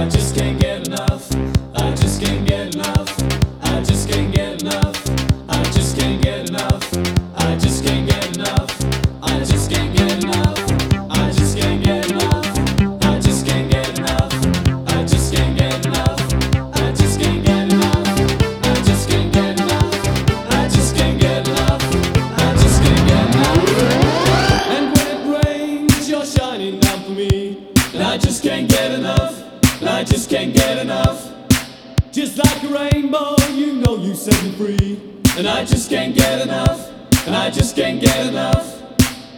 I just can't get enough. I just can't get enough. I just can't get enough. I just can't get enough. I just can't get enough. I just can't get enough. I just can't get enough. I just can't get enough. I just can't get enough. I just can't get enough. I just can't get enough. And when it rains, you're shining for me. And I just can't get enough. I just can't get enough. Just like a rainbow, you know you set me free. And I just can't get enough. And I just can't get enough.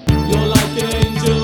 You're like an angel.